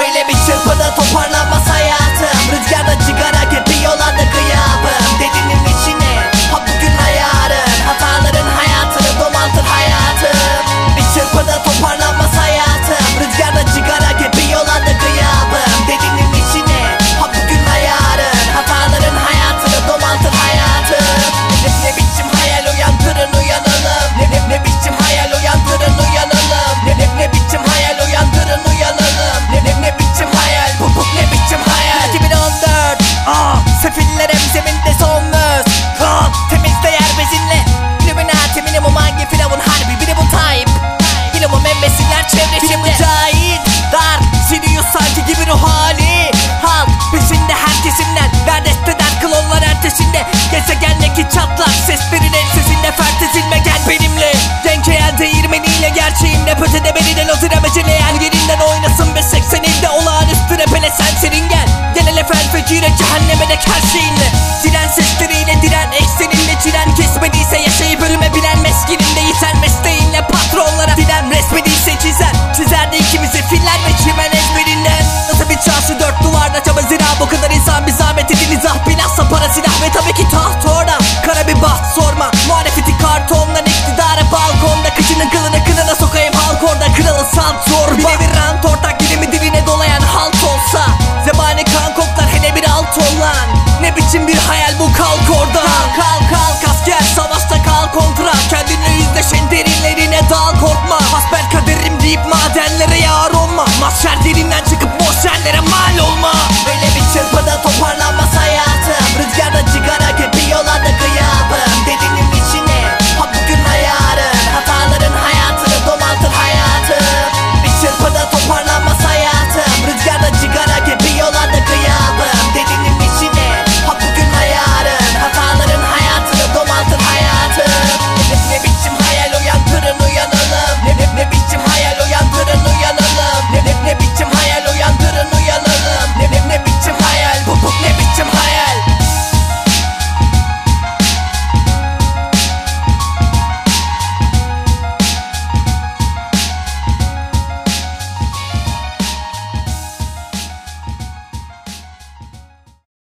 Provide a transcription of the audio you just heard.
Öyle bir çırpıda toparlanmaz hayatım. Rüzgarda cigara zeminde son möz Kral temizle yer bezinle. Illuminati minimum hangi firavun? Harbi biri bu type. Minimum embesinler çevresinde Biri mücahit dar siliyor sanki gibi ruh hali. Halk peşinde her kesimden. Derdest eder klonlar ertesinde. Gezegendeki çatlak seslerin el sesinde Fertezilme gel benimle. Denk eğer değirmeniyle gerçeğim Rap ötede beni de lozu remeceleyen Yerinden oynasın ve 80 ilde olağanüstü rapele sen serin gel. Gel hele fel fekire cehenneme dek her şeyinle zorba. Bir rant ortak dilimi diline dolayan halt olsa. Zebani kan koklar hele bir alt olan. Ne biçim bir hayal bu kalk orada